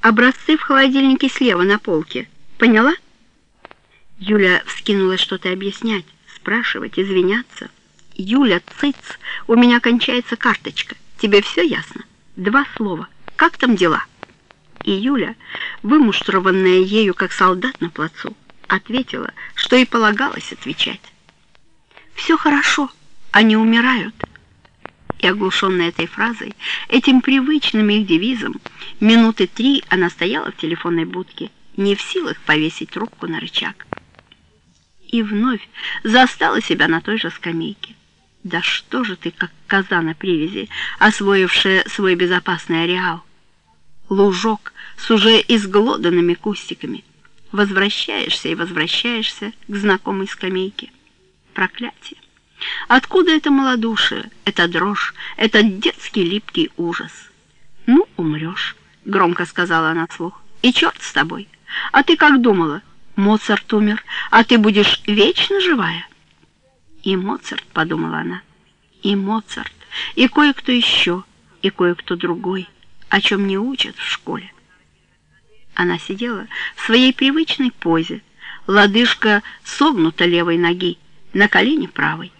Образцы в холодильнике слева на полке. Поняла? Юля вскинулась что-то объяснять, спрашивать, извиняться. Юля, цыц, у меня кончается карточка. Тебе все ясно? Два слова. Как там дела? И Юля, вымуштрованная ею как солдат на плацу, ответила, что и полагалось отвечать. «Все хорошо, они умирают». И оглушенная этой фразой, этим привычным их девизом, минуты три она стояла в телефонной будке, не в силах повесить трубку на рычаг. И вновь застала себя на той же скамейке. Да что же ты, как коза на привязи, освоившая свой безопасный ареал? Лужок с уже изглоданными кустиками. Возвращаешься и возвращаешься к знакомой скамейке. Проклятие! Откуда это малодушие, эта дрожь, этот детский липкий ужас? «Ну, умрешь», — громко сказала она вслух. «И черт с тобой! А ты как думала? Моцарт умер, а ты будешь вечно живая?» И Моцарт, подумала она, и Моцарт, и кое-кто еще, и кое-кто другой, о чем не учат в школе. Она сидела в своей привычной позе, лодыжка согнута левой ноги, на колени правой.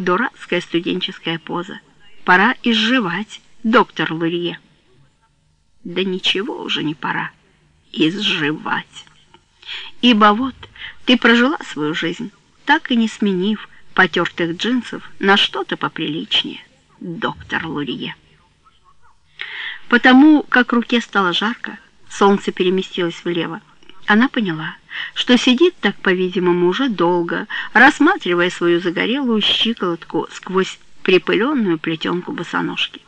Дурацкая студенческая поза. Пора изживать, доктор Лурье. Да ничего уже не пора. Изживать. Ибо вот ты прожила свою жизнь, так и не сменив потертых джинсов на что-то поприличнее, доктор Лурье. Потому как руке стало жарко, солнце переместилось влево, она поняла, что сидит так, по-видимому, уже долго, рассматривая свою загорелую щиколотку сквозь припыленную плетенку босоножки.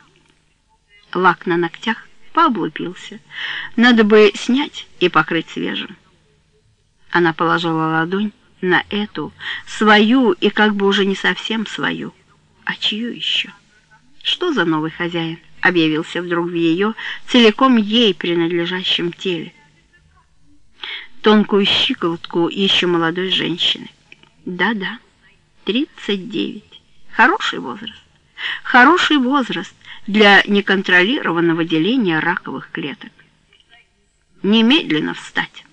Лак на ногтях пооблупился. Надо бы снять и покрыть свежим. Она положила ладонь на эту, свою и как бы уже не совсем свою. А чью еще? Что за новый хозяин объявился вдруг в ее, целиком ей принадлежащем теле? Тонкую щиколотку еще молодой женщины. Да-да, 39. Хороший возраст. Хороший возраст для неконтролированного деления раковых клеток. Немедленно встать.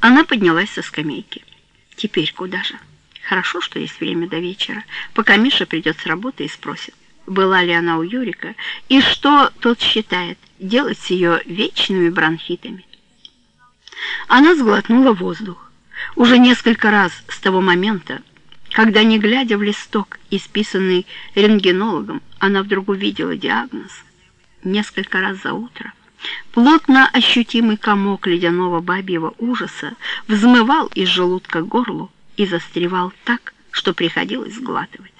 Она поднялась со скамейки. Теперь куда же? Хорошо, что есть время до вечера, пока Миша придет с работы и спросит, была ли она у Юрика, и что тот считает делать с ее вечными бронхитами. Она сглотнула воздух. Уже несколько раз с того момента, когда, не глядя в листок, исписанный рентгенологом, она вдруг увидела диагноз. Несколько раз за утро плотно ощутимый комок ледяного бабьего ужаса взмывал из желудка горлу и застревал так, что приходилось сглатывать.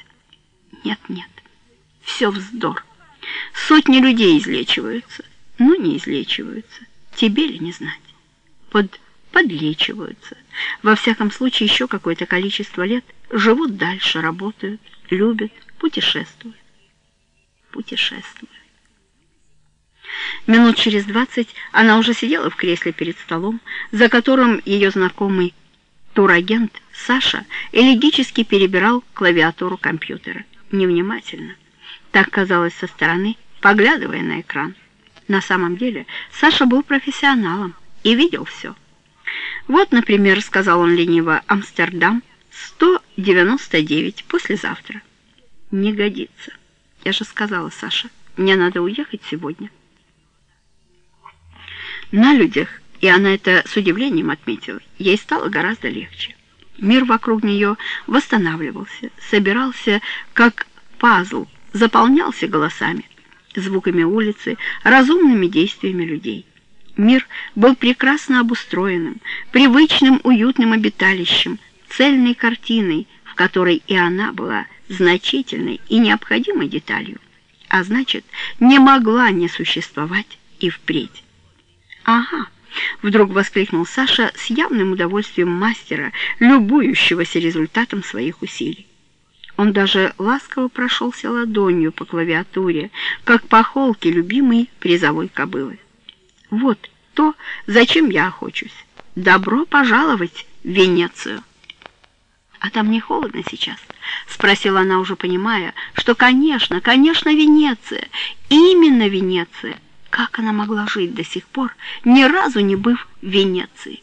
Нет, нет, все вздор. Сотни людей излечиваются, но не излечиваются. Тебе ли не знать? Под подлечиваются. Во всяком случае, еще какое-то количество лет живут дальше, работают, любят, путешествуют. Путешествуют. Минут через двадцать она уже сидела в кресле перед столом, за которым ее знакомый турагент Саша элегически перебирал клавиатуру компьютера. Невнимательно. Так казалось со стороны, поглядывая на экран. На самом деле Саша был профессионалом и видел все. Вот, например, сказал он лениво, Амстердам, 199 послезавтра. Не годится. Я же сказала, Саша, мне надо уехать сегодня. На людях, и она это с удивлением отметила, ей стало гораздо легче. Мир вокруг нее восстанавливался, собирался как пазл, заполнялся голосами, звуками улицы, разумными действиями людей. Мир был прекрасно обустроенным, привычным уютным обиталищем, цельной картиной, в которой и она была значительной и необходимой деталью, а значит, не могла не существовать и впредь. «Ага!» — вдруг воскликнул Саша с явным удовольствием мастера, любующегося результатом своих усилий. Он даже ласково прошелся ладонью по клавиатуре, как по холке любимой призовой кобылы. «Вот то, зачем я охочусь. Добро пожаловать в Венецию!» «А там не холодно сейчас?» — спросила она, уже понимая, что, конечно, конечно, Венеция, именно Венеция — Как она могла жить до сих пор, ни разу не быв в Венеции?